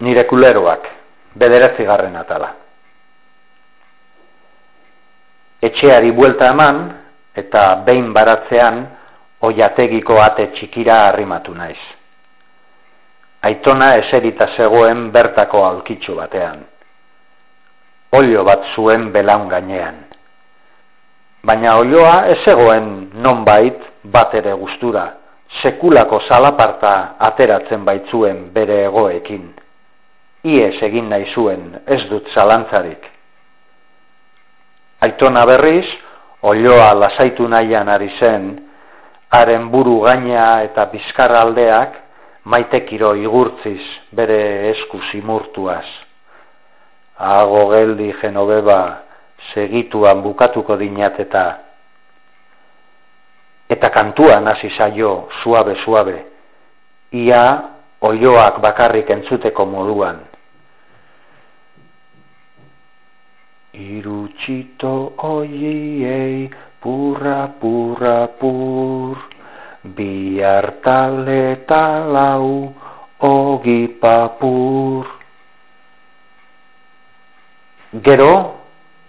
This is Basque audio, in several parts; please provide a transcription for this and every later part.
nire kuleroak, bederatzi atala. Etxeari buelta eman, eta behin baratzean, oiategiko ate txikira harrimatu naiz. Aitona eserita zegoen bertako alkitxu batean. Olio bat zuen belaun gainean. Baina olioa ez zegoen nonbait bat ere gustura, sekulako salaparta ateratzen baitzuen bere egoekin. Ies egin nahi zuen, ez dut zalantzarik. Aitona berriz, olioa lasaitu nahian ari zen, haren buru gaina eta bizkarra aldeak, maitekiro igurtziz bere esku simurtuaz. Ago geldi genobeba segituan bukatuko dinat eta eta kantuan hasi saio suabe suabe ia oioak bakarrik entzuteko moduan Irutsito oiei purra purra pur bi hartale talau ogi papur Gero,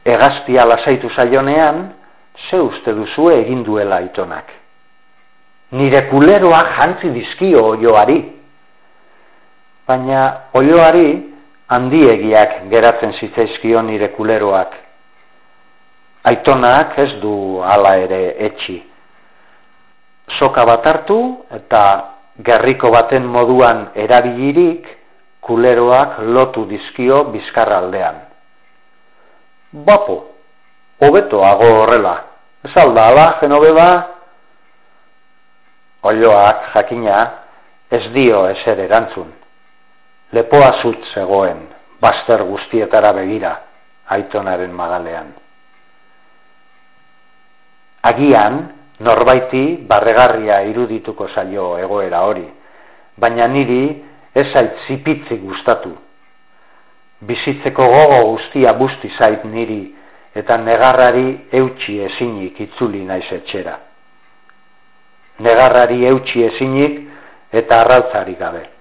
egaztia lasaitu zaionean, ze uste duzu egin duela aitonak. Nire kuleroa jantzi dizkio oioari. Baina oioari handiegiak geratzen zitzaizkio nire kuleroak. Aitonak ez du hala ere etxi. Soka bat hartu eta gerriko baten moduan erabilirik kuleroak lotu dizkio bizkarraldean. Bapo, hobeto hago horrela, Ez alda, ala, genobeba, olioak jakina, ez dio eser erantzun. Lepoa zut zegoen, baster guztietara begira, aitonaren magalean. Agian, norbaiti barregarria irudituko zaio egoera hori, baina niri ez zait zipitzi gustatu. Bizitzeko gogo guztia busti zait niri, eta negarrari eutxi ezinik itzuli naiz etxera. Negarrari eutxi ezinik eta arrautzari gabe.